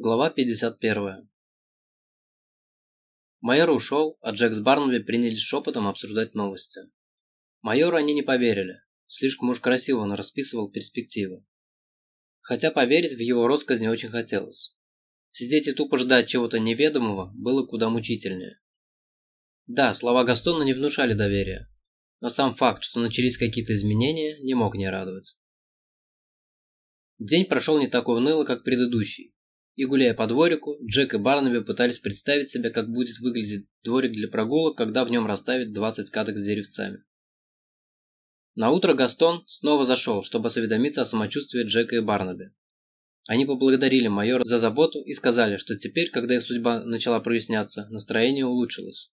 Глава 51. Майор ушел, а Джек с Барнаби принялись шепотом обсуждать новости. Майору они не поверили. Слишком уж красиво он расписывал перспективы. Хотя поверить в его россказни очень хотелось. Сидеть и тупо ждать чего-то неведомого было куда мучительнее. Да, слова Гастона не внушали доверия, но сам факт, что начались какие-то изменения, не мог не радовать. День прошел не так уныло, как предыдущий, и гуляя по дворику, Джек и Барнаби пытались представить себе, как будет выглядеть дворик для прогулок, когда в нем расставить 20 каток с деревцами. На утро Гастон снова зашел, чтобы осведомиться о самочувствии Джека и Барнаби. Они поблагодарили майора за заботу и сказали, что теперь, когда их судьба начала проясняться, настроение улучшилось.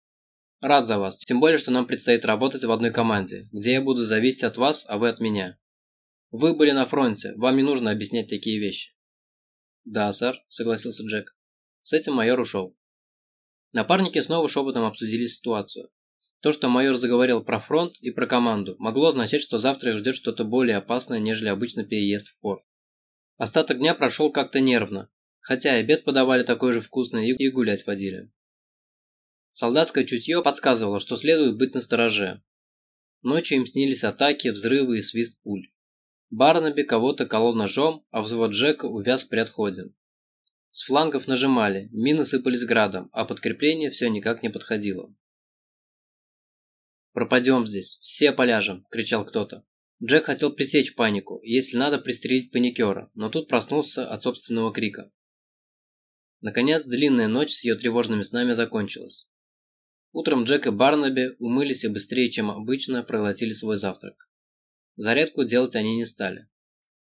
«Рад за вас, тем более, что нам предстоит работать в одной команде, где я буду зависеть от вас, а вы от меня. Вы были на фронте, вам не нужно объяснять такие вещи». «Да, сэр», – согласился Джек. С этим майор ушел. Напарники снова шепотом обсудили ситуацию. То, что майор заговорил про фронт и про команду, могло означать, что завтра их ждет что-то более опасное, нежели обычно переезд в порт. Остаток дня прошел как-то нервно, хотя обед подавали такой же вкусный и гулять водили. Солдатское чутье подсказывало, что следует быть настороже. Ночью им снились атаки, взрывы и свист пуль. Барнаби кого-то колол ножом, а взвод Джека увяз при отходе. С флангов нажимали, мины сыпались градом, а подкрепление все никак не подходило. «Пропадем здесь, все поляжем!» – кричал кто-то. Джек хотел пресечь панику, если надо пристрелить паникера, но тут проснулся от собственного крика. Наконец, длинная ночь с ее тревожными снами закончилась. Утром Джек и Барнаби умылись и быстрее, чем обычно, проглотили свой завтрак. Зарядку делать они не стали.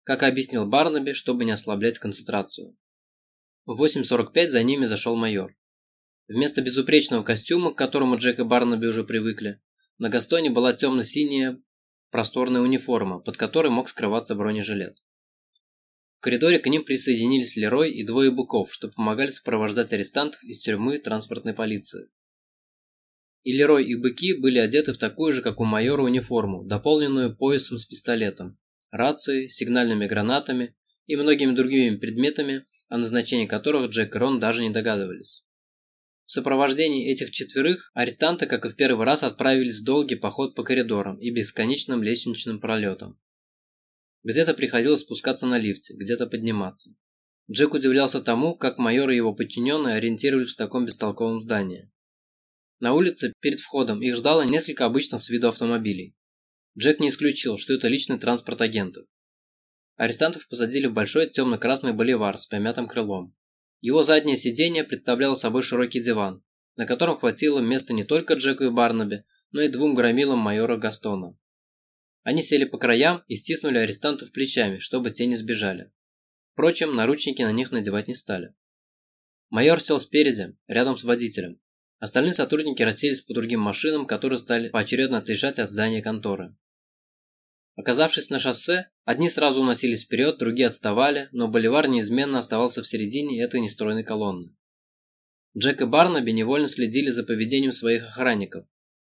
Как объяснил Барнаби, чтобы не ослаблять концентрацию. В 8.45 за ними зашел майор. Вместо безупречного костюма, к которому Джек и Барнаби уже привыкли, на Гастоне была темно-синяя просторная униформа, под которой мог скрываться бронежилет. В коридоре к ним присоединились Лерой и двое быков, что помогали сопровождать арестантов из тюрьмы транспортной полиции. И Лерой, и быки были одеты в такую же, как у майора, униформу, дополненную поясом с пистолетом, рацией, сигнальными гранатами и многими другими предметами, о назначении которых Джек и Рон даже не догадывались. В сопровождении этих четверых арестанты, как и в первый раз, отправились в долгий поход по коридорам и бесконечным лестничным пролетам. Где-то приходилось спускаться на лифте, где-то подниматься. Джек удивлялся тому, как майор и его подчиненные ориентировались в таком бестолковом здании. На улице перед входом их ждало несколько обычных с виду автомобилей. Джек не исключил, что это личный транспорт агентов. Арестантов посадили в большой темно-красный боливар с помятым крылом. Его заднее сиденье представляло собой широкий диван, на котором хватило места не только Джеку и Барнаби, но и двум громилам майора Гастона. Они сели по краям и стиснули арестантов плечами, чтобы те не сбежали. Впрочем, наручники на них надевать не стали. Майор сел спереди, рядом с водителем. Остальные сотрудники расселись по другим машинам, которые стали поочередно отъезжать от здания конторы. Оказавшись на шоссе, одни сразу уносились вперед, другие отставали, но Боливар неизменно оставался в середине этой нестройной колонны. Джек и Барнаби невольно следили за поведением своих охранников,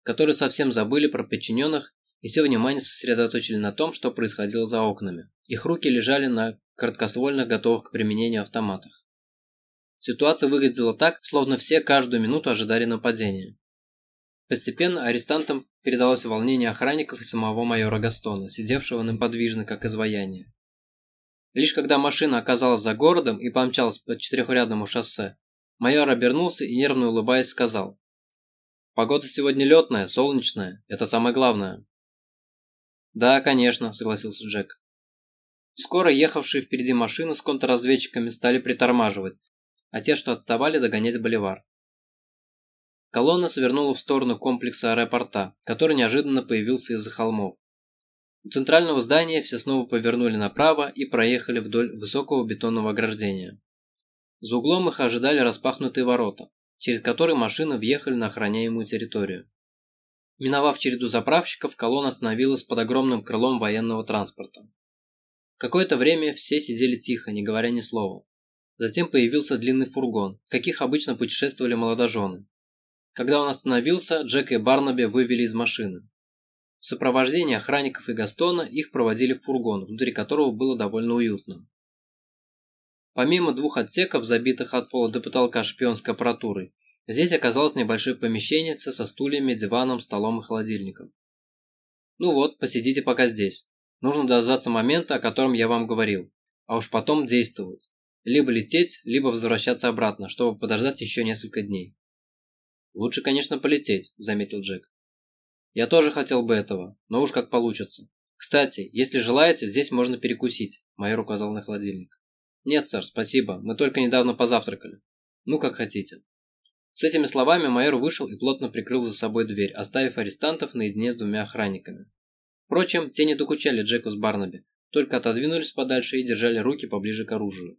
которые совсем забыли про подчиненных и все внимание сосредоточили на том, что происходило за окнами. Их руки лежали на короткоствольных, готовых к применению автоматах. Ситуация выглядела так, словно все каждую минуту ожидали нападения. Постепенно арестантам передалось волнение охранников и самого майора Гастона, сидевшего неподвижно, как изваяние. Лишь когда машина оказалась за городом и помчалась по четырехрядному шоссе, майор обернулся и, нервно улыбаясь, сказал «Погода сегодня летная, солнечная, это самое главное». «Да, конечно», – согласился Джек. Скоро ехавшие впереди машины с контрразведчиками стали притормаживать, а те, что отставали, догонять Боливар. Колонна свернула в сторону комплекса аэропорта, который неожиданно появился из-за холмов. У центрального здания все снова повернули направо и проехали вдоль высокого бетонного ограждения. За углом их ожидали распахнутые ворота, через которые машины въехали на охраняемую территорию. Миновав череду заправщиков, колонна остановилась под огромным крылом военного транспорта. Какое-то время все сидели тихо, не говоря ни слова. Затем появился длинный фургон, в каких обычно путешествовали молодожены. Когда он остановился, Джек и Барнаби вывели из машины. В сопровождении охранников и Гастона их проводили в фургон, внутри которого было довольно уютно. Помимо двух отсеков, забитых от пола до потолка шпионской аппаратурой, здесь оказалось небольшое помещение со стульями, диваном, столом и холодильником. Ну вот, посидите пока здесь. Нужно дождаться момента, о котором я вам говорил, а уж потом действовать. Либо лететь, либо возвращаться обратно, чтобы подождать еще несколько дней. Лучше, конечно, полететь, заметил Джек. Я тоже хотел бы этого, но уж как получится. Кстати, если желаете, здесь можно перекусить, майор указал на холодильник. Нет, сэр, спасибо, мы только недавно позавтракали. Ну, как хотите. С этими словами майор вышел и плотно прикрыл за собой дверь, оставив арестантов наедине с двумя охранниками. Впрочем, те не докучали Джеку с Барнаби, только отодвинулись подальше и держали руки поближе к оружию.